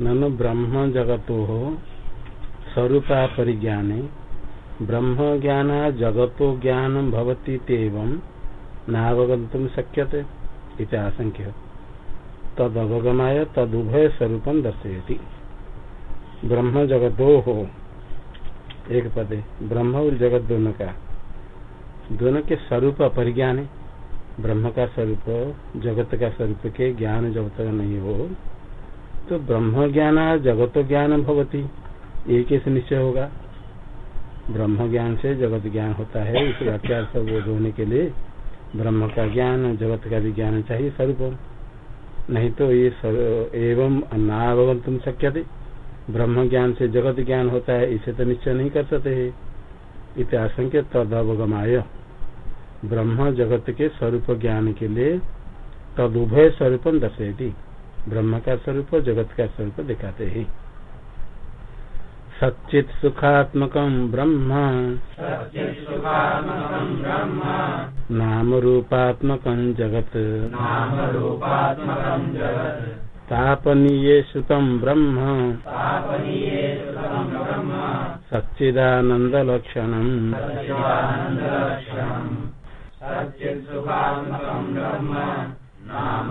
ननु ब्रह्म जगतो स्वरूपा परिज्ञाने। ब्रह्म ज्ञान जगतो ज्ञान भवती तेवं नावगंतुम शक्यते आशंक्य। तदवगमाय तदुभय स्वरूप दर्शयति। ब्रह्म जगतो हो एक पदे। ब्रह्म और जगत दोनों का। दोनों के स्वरूप परिज्ञान ब्रह्म का स्वरूप जगत का स्वरूप के ज्ञान जब तक नहीं हो तो ब्रह्म ज्ञान जगत ज्ञान भवती। एक कैसे निश्चय होगा। ब्रह्म ज्ञान से जगत ज्ञान होता है। इस वाक्या सब होने के लिए ब्रह्म का ज्ञान, जगत का भी ज्ञान चाहिए स्वरूप नहीं तो ये एवं तुम शक्य ब्रह्म ज्ञान से जगत ज्ञान होता है, इसे तो निश्चय नहीं कर सकते है। इतिहास तदवगमाय। ब्रह्म जगत के स्वरूप ज्ञान के लिए तदुभय स्वरूप दर्शेती ब्रह्म का स्वरूप जगत का स्वरूप दिखाते हैं। सचित सुखात्मक ब्रह्म। नाम रूपात्मक जगत। तापनीय श्रुतम ब्रह्म। सच्चिदानंद लक्षण नाम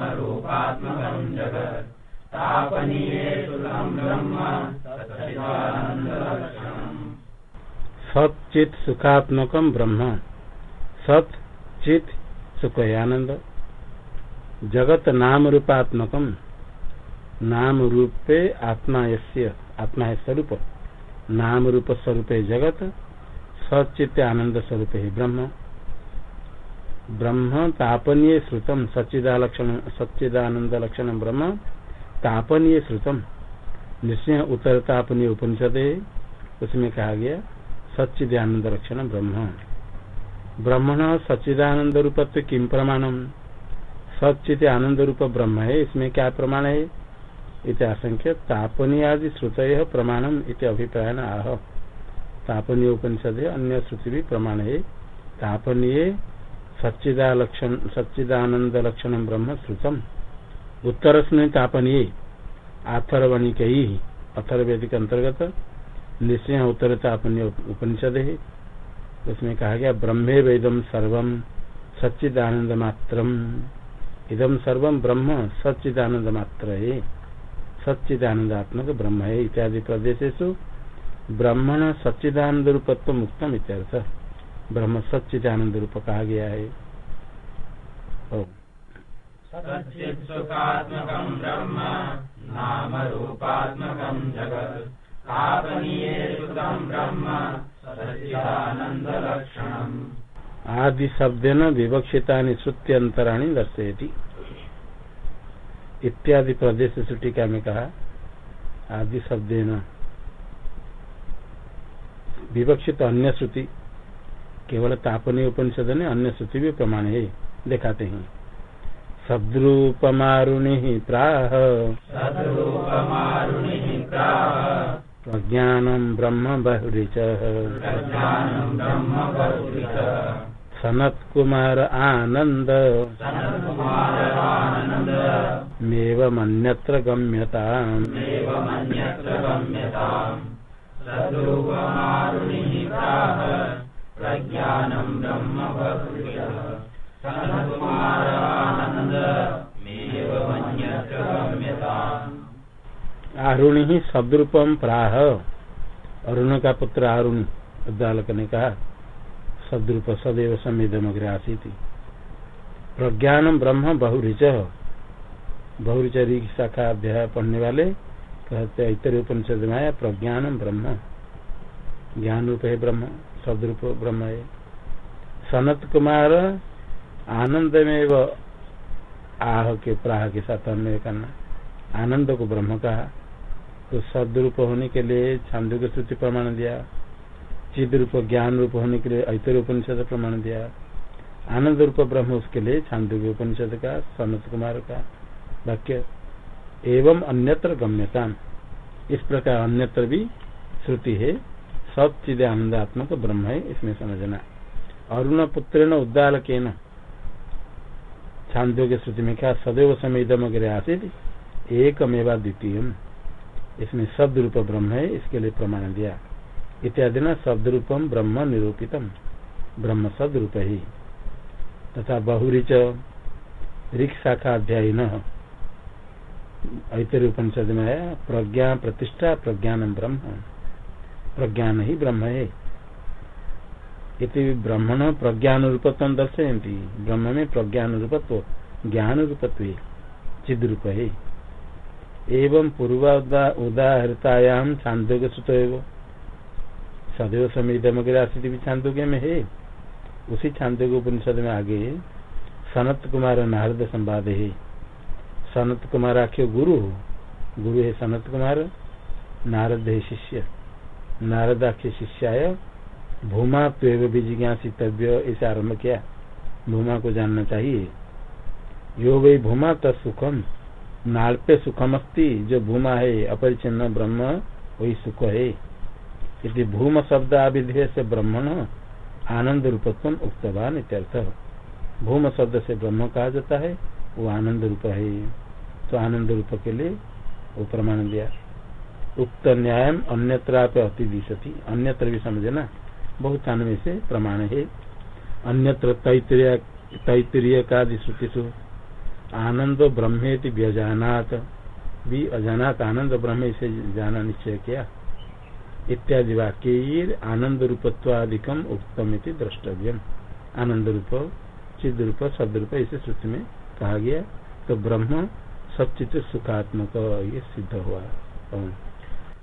सचित सुखात्मक ब्रह्म सत चित सुख आनंद जगत नाम रूपात्मक नाम रूपे आत्मा यस्य, आत्मा है स्वरूप। नाम रूप स्वरूप जगत सचित आनंद स्वरूप ब्रह्म। ब्रह्म तापनीय श्रुतम, सच्चिदालक्षण सच्चिदानंद लक्षण ब्रह्म तापनीय श्रुतम। निश्चय उत्तर तापनीय उपनिषद उसमें कहा गया सच्चिदानंद लक्षण ब्रह्म। ब्रह्मण सच्चिदानंद रूपत्व किम प्रमाणम? सचित आनंद रूप ब्रह्म है, इसमें क्या प्रमाण है? इत आशंक्य तापनीय आदि श्रुत प्रमाणम इत अभिप्राय आह। तापनीय उपनिषद अन्य श्रुति भी प्रमाण है। तापनीय सच्चिदा लक्षण सच्चिदानंद लक्षण ब्रह्म श्रुतम। उत्तर तापनीय, आथर्वणिक ही अथर्वेदिक अंतर्गत निश्चय उत्तर तापनीय उपनिषद। है उसमें कहा गया, ब्रह्मे वेदम सर्वम सच्चिदानंद मात्र इदम सर्वम ब्रह्म सच्चिदानंद मात्र है सच्चिदानंदात्मक ब्रह्म है इत्यादि प्रदेश ब्रह्मण सच्चिदानंद रूपत्व मुक्तम इत्यर्थ। ब्रह्म सच्चिदानंद रूप कहा गया है। आदि शब्द न विवक्षिता श्रुत्यंतराणी दर्शयती। इत्यादि प्रदेश टीका में कहा आदि शब्द विवक्षित अन्य श्रुति केवल तापनीय उपनिषद ने अन्य श्रुति भी प्रमाण है दिखाते हैं। सद्रूपमारुणि प्राह। प्रज्ञानम ब्रह्म बहुरीच। सनत कुमार आनंद मेव मन्यत्र गम्यता प्रज्ञानम ब्रह्म आरुणि ही सदरूपम प्राह। अरुण का पुत्र आरुणि अदालक ने कहा, सदरूप सदैव समेदमग्र आसी थी प्रज्ञानम ब्रह्म बहुरिच। बहुरिचरी शाखा अध्याय पढ़ने वाले कहते इतर उपनिषद में आया प्रज्ञानम ब्रह्म। ज्ञान रूप है ब्रह्म। सदरूप ब्रह्म है सनत कुमार आनंद में व आह के प्राह के साथ अन्वय करना। आनंद को ब्रह्म कहा। तो सदरूप होने के लिए छांदो के श्रुति प्रमाण दिया। चिद रूप ज्ञान रूप होने के लिए ऐतर उपनिषद प्रमाण दिया। आनंद रूप ब्रह्म उसके लिए छांदो के उपनिषद का सनत कुमार का वाक्य। एवं अन्यत्र गम्यता इस प्रकार अन्यत्र भी श्रुति है। सब चीज़ें आनंदात्मक ब्रह्म है, इसमें समझना। अरुण पुत्र न उद्दाल के न छांदो के श्रुति में क्या सदैव अग्र आसित, एकमेवा द्वितीय इसमें शब्द रूप ब्रह्म है, इसके लिए प्रमाण दिया। इत्यादि न शब्द रूपम ब्रह्म निरूपितम। ब्रह्म शब्द रूप ही। तथा बहुरीच ऋख शाखा अध्याय न ऐतरी उपनिषद में है प्रज्ञा प्रतिष्ठा प्रज्ञान ब्रह्म। प्रज्ञान ही ब्रह्म है। इति ब्रह्मण प्रज्ञान रूपत्व दर्शयती ब्रह्म में प्रज्ञान रूपत्व ज्ञान रूपत्व चिद रूप है। एवं पूर्व उदाहरतायाम छांदोग्य सुत सदैव समिधमग्र स्थिति भी छांदोग्य में है। उसी छांदोग्य उपनिषद में आगे सनत कुमार नारद संवाद है। सनत कुमार आख्य गुरु गुरु है सनत कुमार, नारद है शिष्य। नारद आख्य शिष्याय भूमा त्वेव जिज्ञासितव्य इसे आरंभ किया। भूमा को जानना चाहिए। यो वही भूमा तत्सुखम नाल्पे सुखम अस्ति जो भूमा है, अपरिचिन्न ब्रह्म, वही सुख है। यदि भूम शब्द आविधेय से ब्रह्मण, आनंद रूपत्व उक्तवान इत्यर्थ। भूम शब्द से ब्रह्म कहा जाता है, वो आनंद रूप है। तो आनंद रूप के लिए वो प्रमाण दिया। उक्त न्याय अन्यत्र अति दिशती अन्यत्र भी समझना बहुत में से प्रमाण है। अन्यत्र तैतरीय का श्रुतिशु आनंद ब्रह्मेति व्यजानात। भी अजानात आनंद ब्रह्म से जाना निश्चय किया। इत्यादि वाक्य आनंद रूपत्वादिकम उत्तम द्रष्टव्यम आनंद रूप, चिद रूप शब्द रूप इसे श्रुति में कहा गया। तो ब्रह्म सचित सुखात्मक ये सिद्ध हुआ।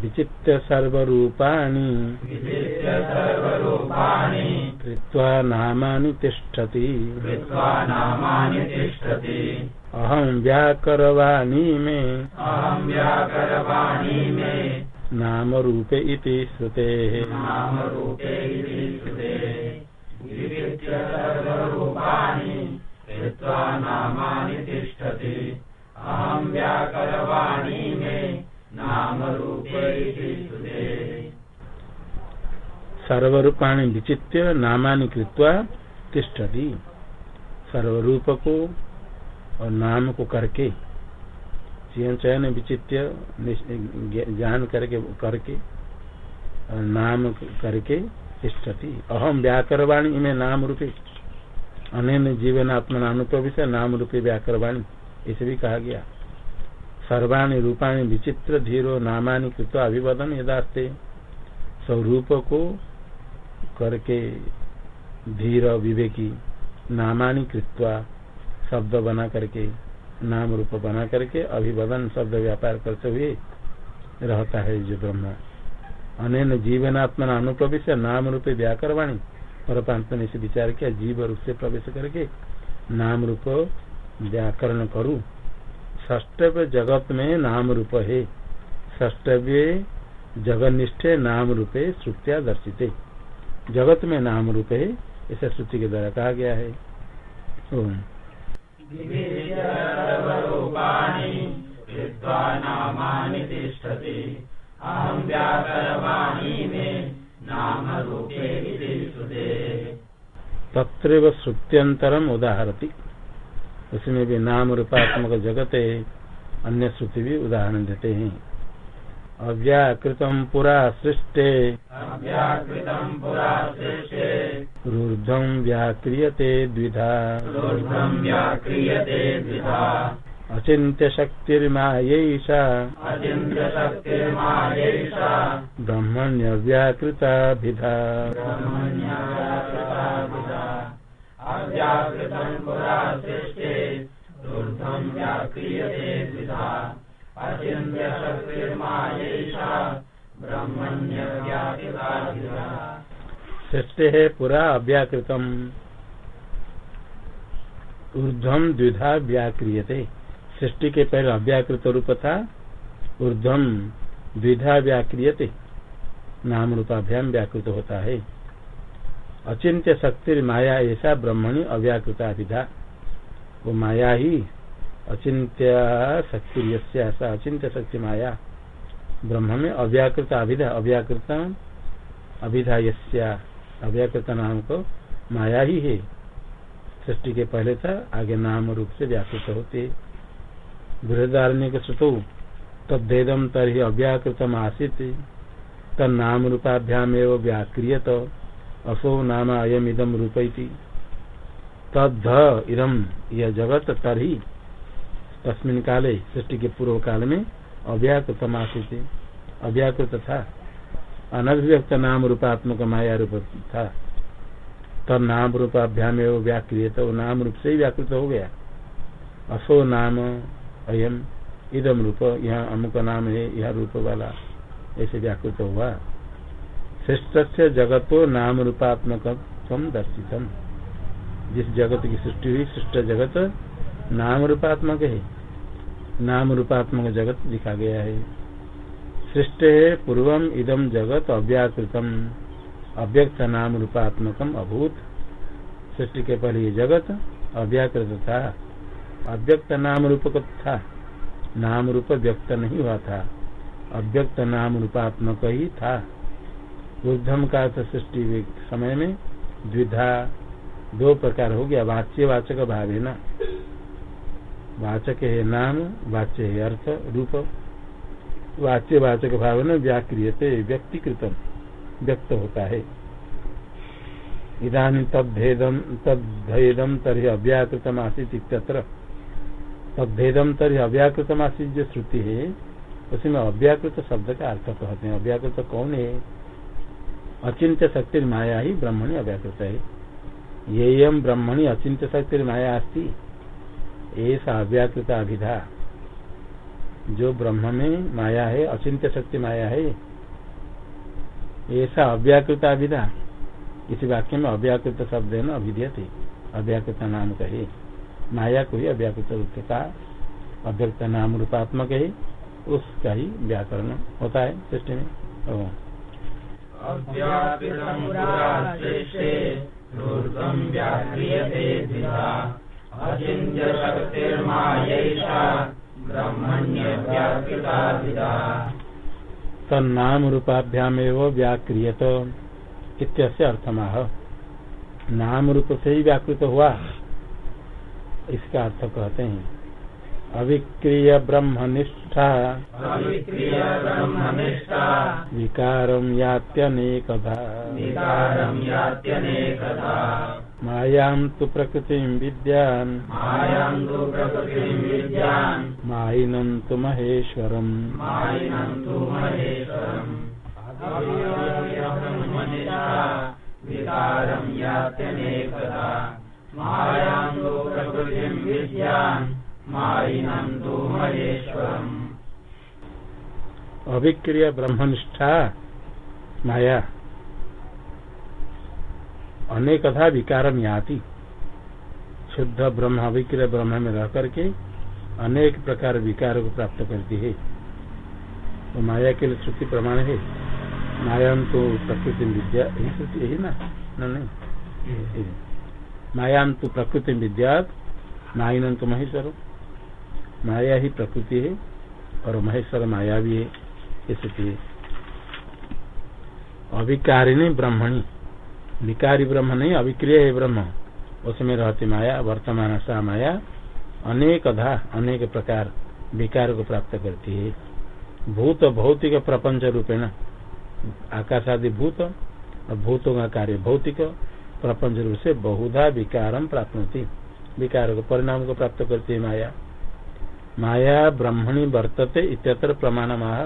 विचित्र सर्वरूपाणि कृत्वा नामानि तिष्ठति अहं व्याकरवाणी मे। अहं व्याकरवाणी मे। नाम रूपे इति श्रुतेः। कृत्वा नामानि तिष्ठति अहं व्याकरवाणी मे। सर्वरूपाणी विचित्य नामानि कृत्वा तिष्ठति। सर्वरूप को और नाम को करके, चयन चयन विचित्य ज्ञान करके करके, और नाम करके तिष्ठति। अहम व्याकरवाणी में नाम रूपे अन जीवन आत्मा विषय नाम रूपे व्याकरवाणी। इसे भी कहा गया। सर्वाणी रूपाणी विचित्र धीरो नामानि कृत अभिवदन यदास्ते। स्वरूप को करके धीर विवेकी नामानि कृत्वा शब्द बना करके, नाम रूप बना करके अभिवदन शब्द व्यापार करते हुए रहता है जो ब्रह्म। अन जीवनात्मा अनुप्रवेश, नाम रूपे व्याकरवाणी परपांत ने इसे विचार किया, जीव रूप से प्रवेश करके नाम रूप व्याकरण करूँ। ष्टव्य जगत में नाम रूप है। ष्टव्य जगनिष्ठ नाम रूपे श्रुतिया दर्शित। जगत में नाम रूप है इसे श्रुति के द्वारा कहा गया है। तत्र श्रुत्यंतरम उदाहरती। उसमें भी नाम रूपात्मक जगत है अन्य श्रुति भी उदाहरण देते हैं। अव्याकृतम पुरा सृष्टे। ऊर्धम व्याक्रियते द्विधा। अचिंत्य शक्तिर्मायैषा ब्रह्मण्य व्याकृता भिधा श्रेष्ठ है पूरा अव्याकृतम। ऊर्धम द्विधा व्याक्रियते। सृष्टि के पहले अव्याकृत रूप था ऊर्धम द्विधा व्याक्रियते। नाम रूपाभ्याम व्याकृत होता है। अचिंत्य शक्ति माया ऐसा ब्रह्मणी अव्याकृता विधा वो माया ही अचिंत्य शक्ति अचिंत्य शक्ति माया ब्रह्म में अव्याकृत अभिधा अव्याकृत अभिधा यस्या अव्याकृत नाम को माया ही है। सृष्टि के पहले था, आगे नाम रूप से व्याकृत होते। बृहदारण्य के श्रुतु तदेदम तरह अव्याकृतम आसित। तन्नाम रूपाभ्याम एवं व्याक्रियत, असो नाम अयम इदम रूप तद इदम यह जगत तरही तस्मिन काले सृष्टि के पूर्व काल में अव्याकृत आसित अव्याकृत था अनभिव्यक्त नाम रूपात्मक माया रूप था। तब नाम रूपाभ्याम एवं व्याक्रिय तो नाम रूप से ही व्याकृत हो गया। असो नाम अयम इदम रूप, यहाँ अमुक नाम है, यह रूप वाला, ऐसे व्याकृत हुआ। श्रेष्ठ से जगतो नाम रूपात्मक दर्शितम। जिस जगत की सृष्टि हुई, सृष्ट जगत नाम रूपात्मक है। नाम रूपात्मक जगत लिखा गया है। सृष्ट पूर्वम, इदम, जगत, अव्याकृतम। अव्यक्त नाम रूपात्मकम अभूत। सृष्टि के पहले जगत, अव्याकृत था। अव्यक्त नाम रूप था। नाम रूप व्यक्त नहीं हुआ था। अव्यक्त नाम रूपात्मक ही था। ऊर्धम का सृष्टि समय में द्विधा, दो प्रकार हो गया। वाच्य वाचक भाव है ना। वाचक है नाम, वाच्य है अर्थ, रूप। वाच्य, वाचक भाव न व्याक्रियते, व्यक्तिकृतम, व्यक्त होता है। इधानी तद्भेदम तद्भेदम तरह अव्याकृतम आसित तद्भेदम तरह अव्याकृतम आसित जो श्रुति है, उसमें अव्याकृत शब्द का अर्थ कहते हैं। अव्याकृत कौन है? अचिंत्य शक्ति माया ही ब्रह्मणी अव्याकृत है। ये ब्रह्मणी अचिंत्य शक्ति माया अस्ती। ऐसा अव्याकृत अभिधा। जो ब्रह्म में माया है, अचिंत्य शक्ति माया है, ऐसा अव्याकृत अभिधा। इसी वाक्य में अव्याकृत शब्द है ना अभिधेय थे अव्याकृत नाम कहे माया को ही अव्याकृत रूप का अव्यक्त नाम रूपात्मक है, उसका ही व्याकरण होता है सृष्टि में। तन्नाम रूपाभ्याम व्याक्रियत इत्यस्य अर्थमाह नाम रूप से ही व्याकृत हुआ। इसका अर्थ कहते हैं अविक्रिय ब्रह्मनिष्ठा। विकारम यात्यनेकधा। मायां तु प्रकृतिं विद्यान्। मायिनं तु महेश्वरम्। विकारं यात्यनेकदा मायां तु प्रकृतिं विद्यान्। अभिक्रिय ब्रह्मनिष्ठा माया। अनेक था विकारम याति। शुद्ध ब्रह्म अभिक्रिय ब्रह्म में रह करके अनेक प्रकार विकार को प्राप्त करती है। तो माया के लिए श्रुति प्रमाण है। माया तो प्रकृति विद्या यही श्रुति यही ना? नहीं? माया तो प्रकृति विद्या माइनंत तो महेश्वर। माया ही प्रकृति है और महेश्वर माया भी है इसलिए अभिकारिणी ब्रह्मणी। विकारी ब्रह्म नहीं, अभिक्रिय है ब्रह्म। उसमें रहती माया, वर्तमान सा माया, अनेक धा अनेक प्रकार विकार को प्राप्त करती है। भूत, भौतिक, प्रपंच रूपेण। आकाश आदि भूत, और भूतों का कार्य भौतिक, प्रपंच रूप से बहुधा विकारम प्राप्त विकार को, परिणाम को प्राप्त करती है माया। माया ब्रह्मणी वर्तते इत्यत्र प्रमाण माह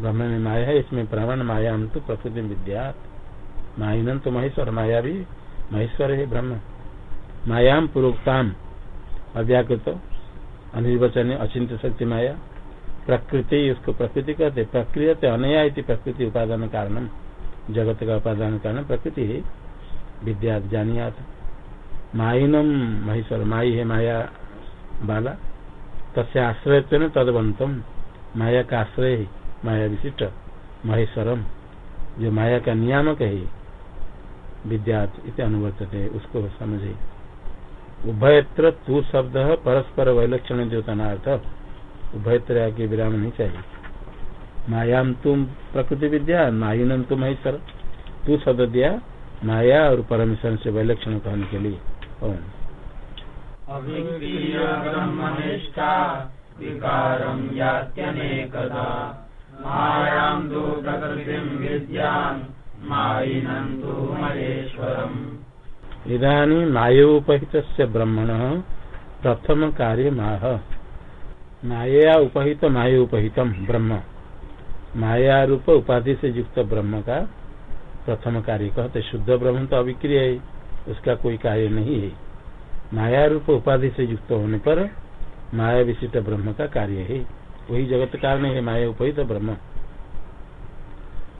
ब्रह्म माया इसमें प्रमाण माया हम तो प्रकृति विद्या माइनन तो महेश्वर, माया भी महेश्वर है, ब्रह्म। मायाम पूर्वताम अव्याकृत अनिर्वचन अचिंत शक्ति माया। प्रकृति उसको प्रकृति कहते प्रक्रिय अनया प्रकृति उपादान कारण जगत का उपादान कारण प्रकृति है। विद्या जानियात माइनम महेश्वर, माई है माया बाला। तस्य आश्रय तदवंतम। माया का आश्रय माया विशिष्ट। महेश्वरम। जो माया का नियामक है विद्या इतने अनुवर्तते, उसको समझे। उभयत्र तू शब्द परस्पर वैलक्षण द्योतनार्थ उभयत्र के विराम नहीं चाहिए। मायाम तुम प्रकृति विद्या मायुनम तुम है सर तू शब्द दिया, माया और परमेश्वर से वैलक्षण कहने के लिए। ओम। विकारम महेश्वरम् इधानी मायोपहित ब्रह्मण प्रथम कार्य माह माया उपहित मायोपहितम ब्रह्म। माया रूप उपाधि से युक्त ब्रह्म का प्रथम कार्य कहते, शुद्ध ब्रह्म तो अविक्रिय है, उसका कोई कार्य नहीं है। माया रूप उपाधि से युक्त होने पर माया विशिष्ट ब्रह्म का कार्य है। वही जगत कारण है, माया उपहित ब्रह्म।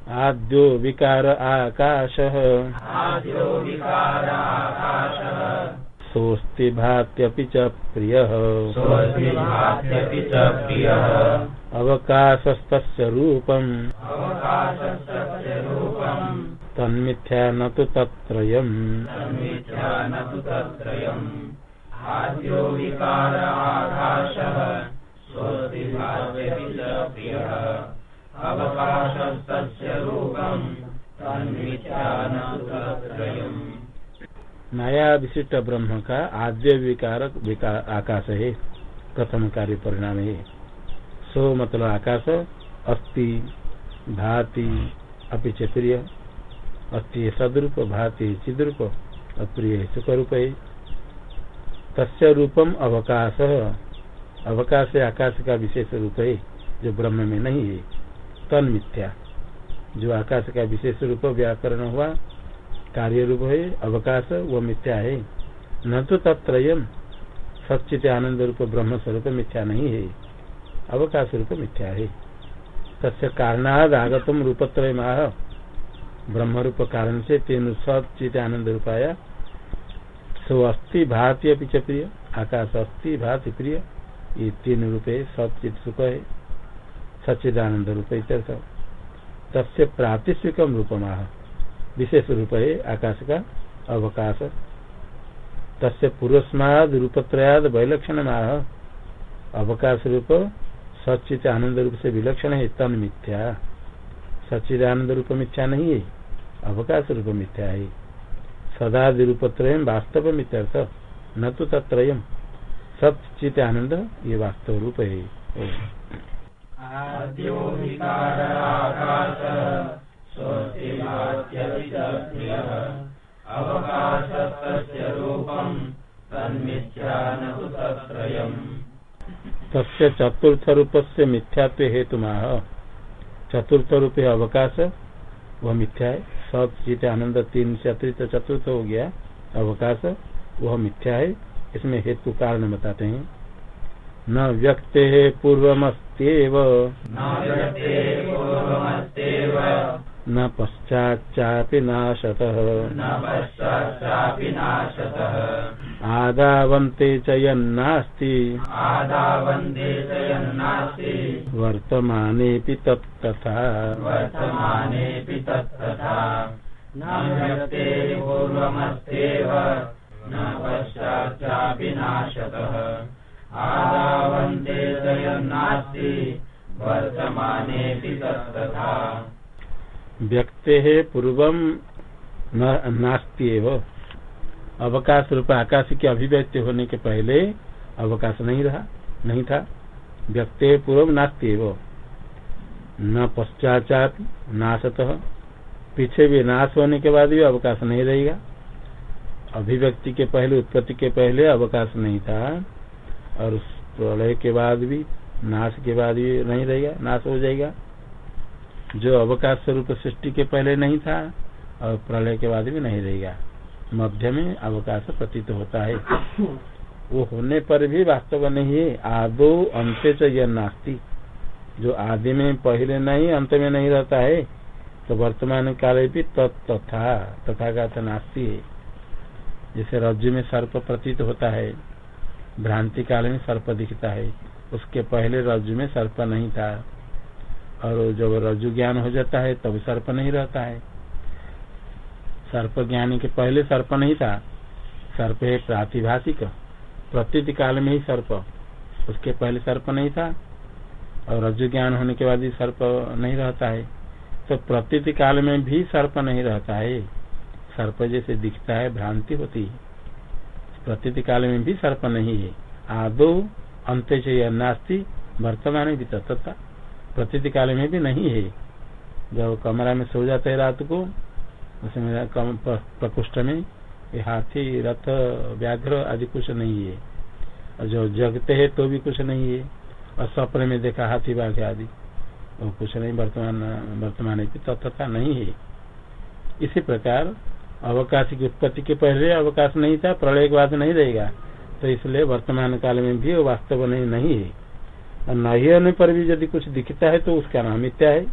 आद्यो विकार आकाश। आद्यो विकार सोस्ति भात्यपि च प्रिय। अवकाशस्तस्य रूपम्। तन्मिथ्या न तु तत्रयम्। तन्मिथ्या न तु तत्त्रयम् आद्यो विकार आकाशः स्वस्ति भात्यपि च प्रियः अवकाशस्तस्य रूपम् तन्मिथ्या न तत्त्रयम् माया विशिष्ट ब्रह्म का आद्य विकार, आकाश है प्रथम कार्य परिणाम। है सो मतलब आकाश अस्ति भाति अपिच प्रिय अस्ति सदरूप भाति चिद्रूप अप्रिय सुख रूप है तस्य रूपम अवकाश। अवकाश आकाश का विशेष रूप है जो ब्रह्म में नहीं है। तन मिथ्या। जो आकाश का विशेष रूप व्याकरण हुआ, कार्य रूप है, अवकाश, वो मिथ्या है। न तो तत्त्रयम सचित आनंद रूप ब्रह्म स्वरूप मिथ्या नहीं है। अवकाश रूप मिथ्या है। तस्य कारणाद आगतम रूपत्रय माह ब्रह्म रूप कारण से तीन सचित आनंद रूपाया। सो अस्थि भाति अपनी प्रिय, आकाश अस्थि भाति प्रिय। ये तीन रूपे सचित सुख है। सच्चिदानंद रूप तस्य प्रातिश्विकम रूपमाह। विशेष रूप आकाश का अवकाश। तस्य पूर्वस्माद रूपत्रयाद वैलक्षण माह अवकाश रूप सचित आनंद रूप से विलक्षण है, तन मिथ्या। सचिद आनंद रूप मिथ्या नहीं है, अवकाश रूप मिथ्या है। सदादि रूपत्रय वास्तव मिथ्यर्थ न तो तत्रयम सचित आनंद ये वास्तव रूप है। तस्य चतुर्थ रूप से मिथ्यात्व हेतु चतुर्थ रूप है अवकाश वह मिथ्या है। सब चित आनंद, तीन से अतिरिक्त चतुर्थ हो गया। अवकाश वह मिथ्या है। इसमें हेतु कारण बताते हैं। न व्यक्ते पूर्वमस्त्येव। न पश्चाच्चापि नाशतः। आदावन्ते च यन्नास्ति। वर्तमानेऽपि तत्तथा। न पश्चाच्चापि व्यक्ते पूर्व नास्ती अवकाश रूप आकाश के अभिव्यक्ति होने के पहले अवकाश नहीं रहा, नहीं था। व्यक्ति पूर्व नास्ती न पश्चाचात नाशत पीछे भी नाश होने के बाद भी अवकाश नहीं रहेगा। अभिव्यक्ति के पहले, उत्पत्ति के पहले अवकाश नहीं था। और प्रलय के बाद भी नाश के बाद भी नहीं रहेगा, नाश हो जाएगा। जो अवकाश स्वरूप सृष्टि के पहले नहीं था और प्रलय के बाद भी नहीं रहेगा। मध्य में अवकाश प्रतीत होता है। वो होने पर भी वास्तव नहीं है। आदो अंत यह नास्ती। जो आदि में पहले नहीं, अंत में नहीं रहता है तो वर्तमान काल भी तथा तथा का नास्ती है। जैसे रज्जु में सर्प प्रतीत होता है। भ्रांति काल में सर्प दिखता है। उसके पहले रज्जु में सर्प नहीं था। और जब रज्जु ज्ञान हो जाता है, तब सर्प नहीं रहता है। सर्प ज्ञान के पहले सर्प नहीं था। सर्प है प्रातिभाषिक, प्रतीत काल में ही सर्प। उसके पहले सर्प नहीं था। और रज्जु ज्ञान होने के बाद ही सर्प नहीं रहता है। तो प्रतीत काल में भी सर्प नहीं रहता है। सर्प जैसे दिखता है, भ्रांति होती है। प्रतीत काल में भी सर्प नहीं है। आदो अंत नास्ती, वर्तमान में भी तत्ता प्रतीत काल में भी नहीं है। जब कमरा में सो जाते है रात को, उसमें प्रकोष्ठ में, ये हाथी, रथ, व्याघ्र आदि कुछ नहीं है। और जो जगते हैं तो भी कुछ नहीं है। और सपने में देखा हाथी, बाघ आदि, वो कुछ नहीं, वर्तमान वर्तमान तत्वता नहीं है। इसी प्रकार अवकाश की उत्पत्ति के पहले अवकाश नहीं था प्रलय के बाद नहीं रहेगा। तो इसलिए वर्तमान काल में भी वास्तव नहीं, नहीं है। और नहीं होने पर भी यदि कुछ दिखता है तो उसका नाम मिथ्या है।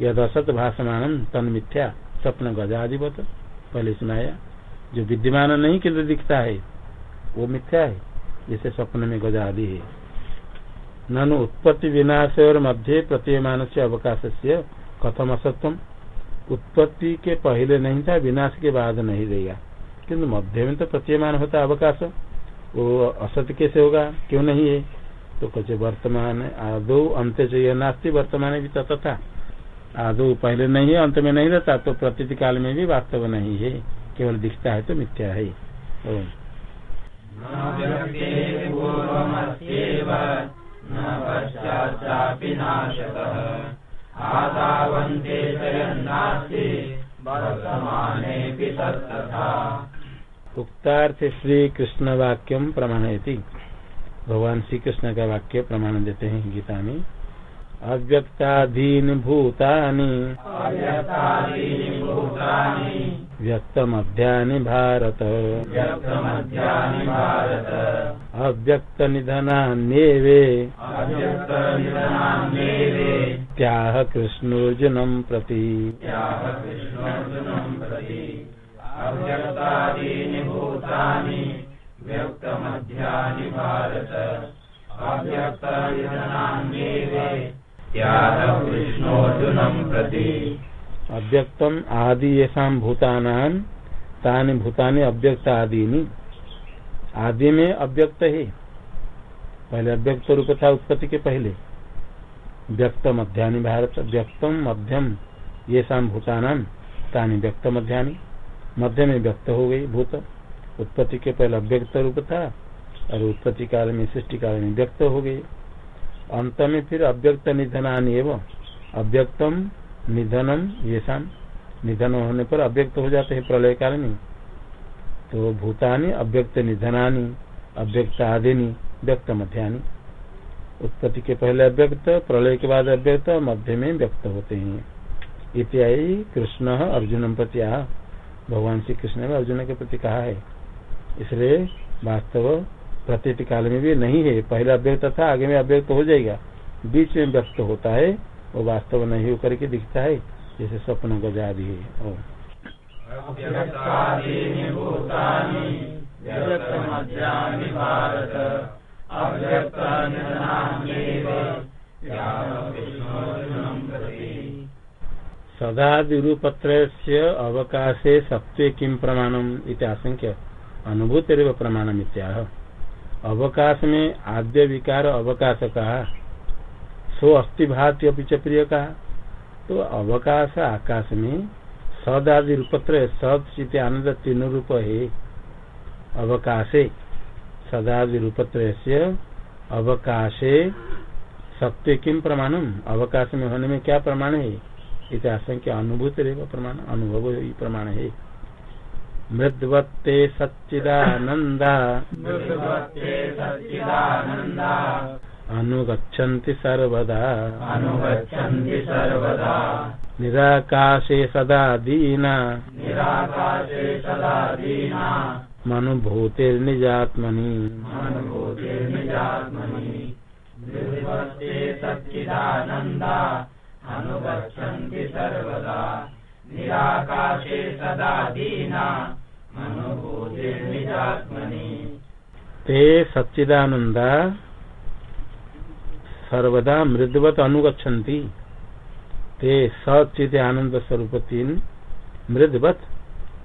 यद असत भाषमान तन मिथ्या स्वप्न गजाधिपत पहले सुनाया। जो विद्यमान नहीं किन्तु दिखता है वो मिथ्या है जैसे स्वप्न में गजा आदि है। ननु उत्पत्ति विनाश और मध्य प्रतीयमान से अवकाश से कथम असत्व उत्पत्ति के पहले नहीं था, विनाश के बाद नहीं रहेगा किंतु मध्य में तो प्रतीयमान होता अवकाश। वो असत्य कैसे होगा? क्यों नहीं है? तो कुछ वर्तमान आदो अंत यह नास्ती, वर्तमान भी तथा आदो पहले नहीं है, अंत में नहीं रहता तो प्रतीत काल में भी वास्तव नहीं है। केवल दिखता है तो मिथ्या है। उक्तार्थ श्री कृष्ण वाक्यम प्रमाणयति। भगवान श्री कृष्ण का वाक्य प्रमाण देते हैं गीता में अव्यक्ताधीन भूतानि व्यक्तमध्यानि भारत। अव्यक्त निधनान्येवे त्याह कृष्णोर्जुनम प्रति। व्यक्तमध्यानि भारत। अव्यक्तनिधनान्येवे। अव्यक्तम आदि ये भूतानान तानि भूतानि अव्यक्त आदि आदि में अव्यक्त है। पहले अव्यक्त रूप था उत्पत्ति के पहले। व्यक्त मध्यानि भारत, व्यक्तम मध्यम ये शाम भूतानाम तानि व्यक्त मध्यानि। मध्य में व्यक्त हो गई भूत। उत्पत्ति के पहले अव्यक्त रूप था, और उत्पत्ति काल में सृष्टि काल में व्यक्त हो गई। अंत में फिर अव्यक्त निधनान एवं। अव्यक्तम, निधनम ये निधन होने पर अव्यक्त हो जाते हैं, प्रलय काल में तो भूतानी, अव्यक्त निधनानी, अव्यक्त आदिनी, व्यक्त मध्यानि। उत्पत्ति के पहले अव्यक्त, प्रलय के बाद अव्यक्त, मध्य में व्यक्त होते हैं। इत्यादि कृष्ण अर्जुन प्रति भगवान श्री कृष्ण ने अर्जुन के प्रति कहा है। इसलिए वास्तव प्रतीत काल में भी नहीं है। पहले अव्यक्त था आगे में अव्यक्त हो जाएगा। बीच में व्यक्त होता है वो वास्तव नहीं होकर के दिखता है जैसे स्वप्न गजा भी है सदा विरूपत्र अवकाशे सत्व किम प्रमाणम इत्याशंक्य अनुभूत प्रमाणम इत्याह अवकाश में आद्य विकार अवकाश कहा। सो अस्थि भाती अभी प्रिय कहा। तो अवकाश आकाश में सद आदि रूपत्र सद चित आनंद तीन रूप है। अवकाशे सदादि रूपत्र अवकाशे सत्य किम प्रमाणम? अवकाश में होने में क्या प्रमाण है? इतिहास के अनुभूत प्रमाण, अनुभव प्रमाण है। मृद्वत्ते सच्चिदानन्दा। अनुगच्छन्ति सर्वदा। अनुगच्छन्ति सर्वदा। निराकाशे सदा दीना। निराकाशे सदा दीना। मनुभूतिर्निजात्मनि। मनुभूतिर्निजात्मनि। सच्चिदानन्दा। अनुगच्छन्ति सर्वदा। निराकाशे सदा दीना ते सच्चिदानंदा सर्वदा मृदवत अनुगछन्ति ते सचित आनंद स्वरूप तीन मृदवत,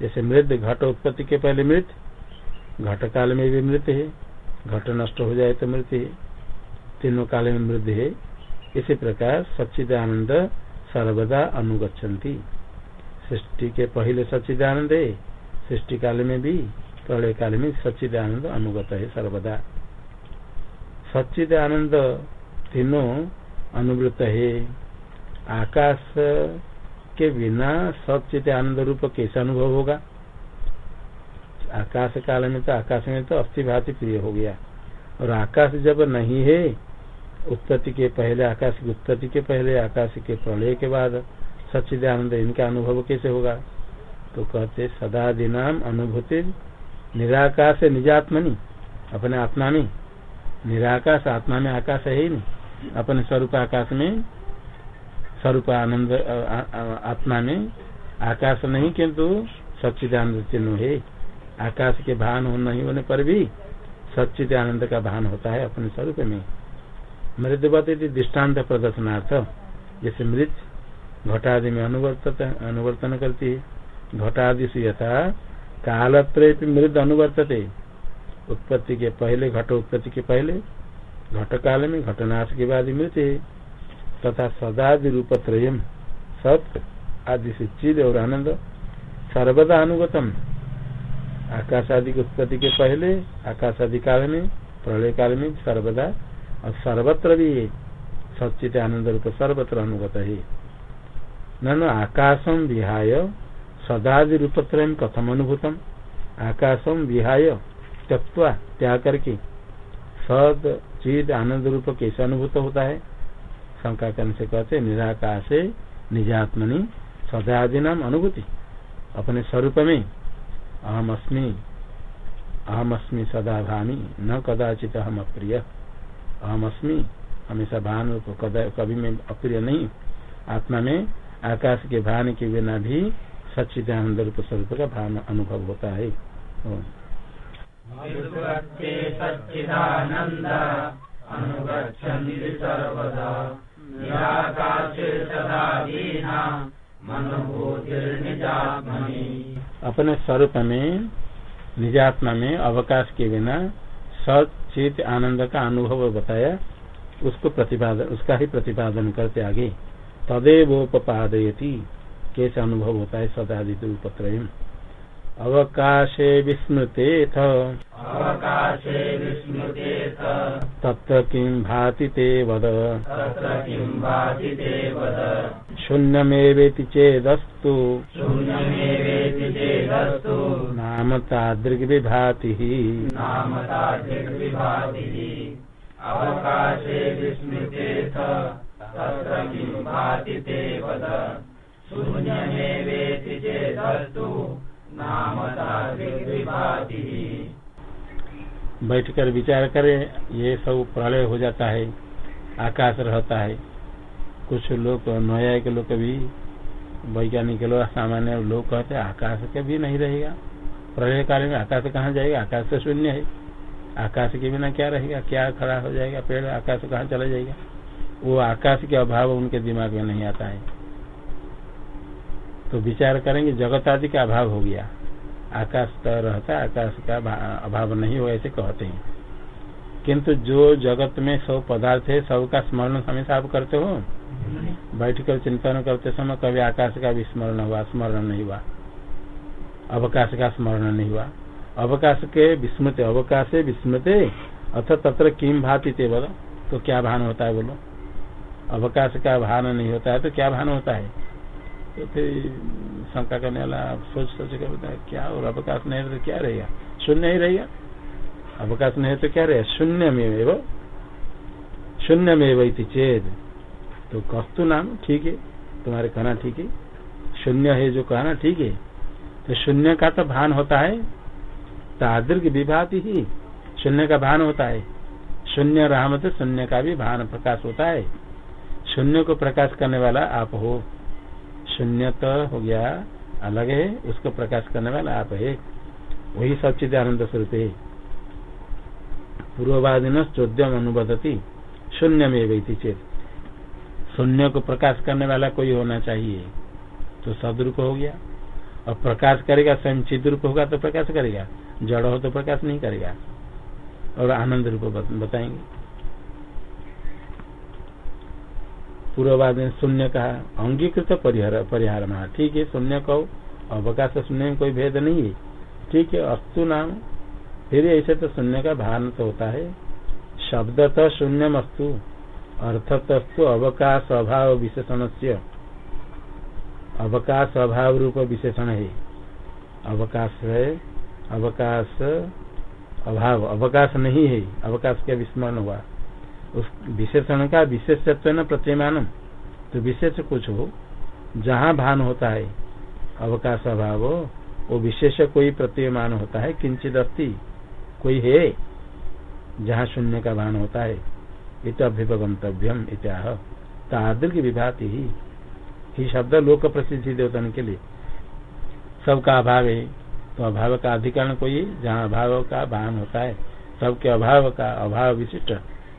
जैसे मृद घट उत्पत्ति के पहले मृत घट काल में भी मृत है, घट नष्ट हो जाए तो मृत है, तीनों काल में मृद है। इसी प्रकार सच्चिद आनंद सर्वदा अनुगछन्ति सृष्टि के पहले सच्चिद आनंद है। सृष्टि काल में भी प्रलय काल में सच्चिद आनंद अनुगत है सर्वदा। सच्चिद आनंद तीनों अनुवृत है। आकाश के बिना सचित आनंद रूप कैसे अनुभव होगा? आकाश काल में तो आकाश में तो अस्थि भाति प्रिय हो गया। और आकाश जब नहीं है, उत्पत्ति के पहले, आकाश की उत्पत्ति के पहले, आकाश के प्रलय के बाद सचिद आनंद इनका अनुभव कैसे होगा? तो कहते, सदा दिनाम अनुभूति निराकाश निजात्मनि, अपने आत्मा में। निराकाश आत्मा में आकाश है ही नहीं। अपने स्वरूप आकाश में, स्वरूप आनंद आत्मा में आकाश नहीं, किंतु सच्चिदानंद चिन्ह है। आकाश के भान हो नहीं होने पर भी सच्चिद आनंद का भान होता है अपने स्वरूप में। मृदवत दृष्टांत प्रदर्शनार्थ। जैसे मृत घटादि में अनुवर्त अनुवर्तन करती है। घटादि से यथा कालत्र मृद अनुवर्तते। उत्पत्ति के पहले घट उत्पत्ति के पहले घट काल में घटनाश के बाद मृत है। तथा सदादि रूप त्रयम सत आदि से चिद और आनंद, सर्वदा अनुगतम। आकाश आदि की उत्पत्ति के पहले आकाश आदि काल में, प्रलय काल में सर्वदा और सर्वत्र भी सचित आनंद रूप सर्वत्र अनुगत है। न आकाशम विहाय सदादि रूप त्रय कथम अनुभूतम आकाशम विहाय त्यक्वा त्याग करके सद, चिद आनंद रूप कैसे अनुभूत होता है। शंका करने से कहते निराकाशे निजात्मनि सदादि नाम अनुभूति। अपने स्वरूप में अहम अस्मि अहम अस्मि सदा भामी न कदाचित अहम अप्रिय। अहम अस्मि हमेशा भान रूप कभी में अप्रिय नहीं आत्मा में आकाश के भान के बिना भी सच्चिदानंद रूप स्वरूप का भान अनुभव होता है। अपने स्वरूप में निजात्मा में अवकाश के बिना सचित आनंद का अनुभव बताया उसको प्रतिपादन उसका ही प्रतिपादन करते आगे। तदेवोपादयती कैसे अनुभव होता है सदादित रूपत्रय अवकाशे विस्मृतेथ। अवकाशे विस्मृतेथ। तत्र किं भाति ते वद। शून्यमेवेति चेदस्तु। शून्यमेवेति चेदस्तु। नाम तादृग्विभातिः। अवकाशे विस्मृतेथ। किं बैठ कर विचार करें, ये सब प्रलय हो जाता है, आकाश रहता है। कुछ लोग न्यायिक लोग भी, वैज्ञानिक लोग, सामान्य लोग कहते आकाश के भी नहीं रहेगा। प्रलय काल में आकाश कहाँ जाएगा? आकाश तो शून्य है। आकाश के बिना क्या रहेगा? क्या खड़ा हो जाएगा? पेड़ आकाश कहाँ चला जाएगा? वो आकाश के अभाव उनके दिमाग में नहीं आता है। तो विचार करेंगे जगत आदि का अभाव हो गया। आकाश तो रहता आकाश का अभाव नहीं हो ऐसे कहते हैं। किंतु जो जगत में सब पदार्थ है सबका स्मरण हमेशा आप करते हो? बैठ कर चिंतन करते समय कभी आकाश का भी स्मरण हुआ स्मरण नहीं हुआ। अवकाश का स्मरण नहीं हुआ। अवकाश के विस्मृत अवकाश विस्मृत अथ तत्र किम भाती थे बोलो तो क्या भान होता है बोलो? अवकाश का भान नहीं होता है तो क्या भान होता है? तो फिर शंका करने वाला सोच सोच कर बताया क्या और अवकाश नहीं तो क्या रहेगा? शून्य ही रहेगा। अवकाश नहीं तो क्या रहेगा? शून्य में वो शून्य में वही चेद। तो कस्तु नाम, ठीक है। तुम्हारे कहना ठीक है। शून्य है जो कहना ठीक है। तो शून्य का तो भान होता है। तादृग विभाति ही। शून्य का भान होता है। शून्य राम तो शून्य का भी भान प्रकाश होता है। शून्य को प्रकाश करने वाला आप हो। शून्य तो हो गया, अलग है, उसको प्रकाश करने वाला आप है। वही सचिद आनंद स्वरूप है। पूर्ववादी न चौद्यम अनुबदती शून्य में वही चेत। शून्य को प्रकाश करने वाला कोई होना चाहिए तो सदरूप हो गया। और प्रकाश करेगा स्वयं चिद्रूप होगा तो प्रकाश करेगा। जड़ हो तो प्रकाश नहीं करेगा। और आनंद रूप बताएँगे। पूर्ववाद ने शून्य कहा, अंगीकृत परिहार परिहार महा। ठीक है, शून्य कहो। अवकाश शून्य में कोई भेद नहीं है। ठीक है, अस्तु नाम। फिर ऐसे तो शून्य का भान तो होता है। शब्द तो शून्यम अस्तु। अर्थतस्तु अवकाश अभाव विशेषण से अवकाश अभाव रूप विशेषण है। अवकाश है, अवकाश अभाव। अवकाश नहीं है, अवकाश का विस्मरण हुआ। उस विशेषण का विशेषत्व न प्रतिमान तो विशेष कुछ हो, जहाँ भान होता है, अवकाश अभाव वो विशेष कोई प्रतिमान होता है, किंचित अस्थि कोई है, जहाँ शून्य का भान होता है, इत अभ्युपगंतव्यम इत्याह। तादृग विभाति ही ही शब्द लोक प्रसिद्धि देवतन के लिए। सबका अभाव है तो अभाव का अधिकरण कोई जहाँ अभाव का भान होता है, सबके अभाव का अभाव विशिष्ट।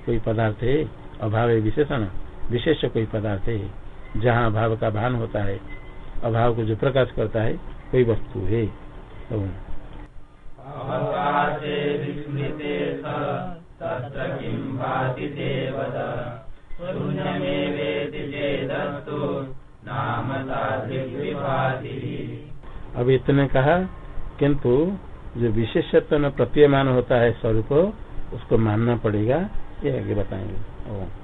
कोई पदार्थ है अभाव है विशेषण विशेष कोई पदार्थ है। जहाँ अभाव का भान होता है अभाव को जो प्रकाश करता है कोई वस्तु है। तो अब इतने कहा किंतु जो विशेषत्व में प्रतीयमान होता है स्वरूप उसको मानना पड़ेगा। ये आगे बताएँगे ओ।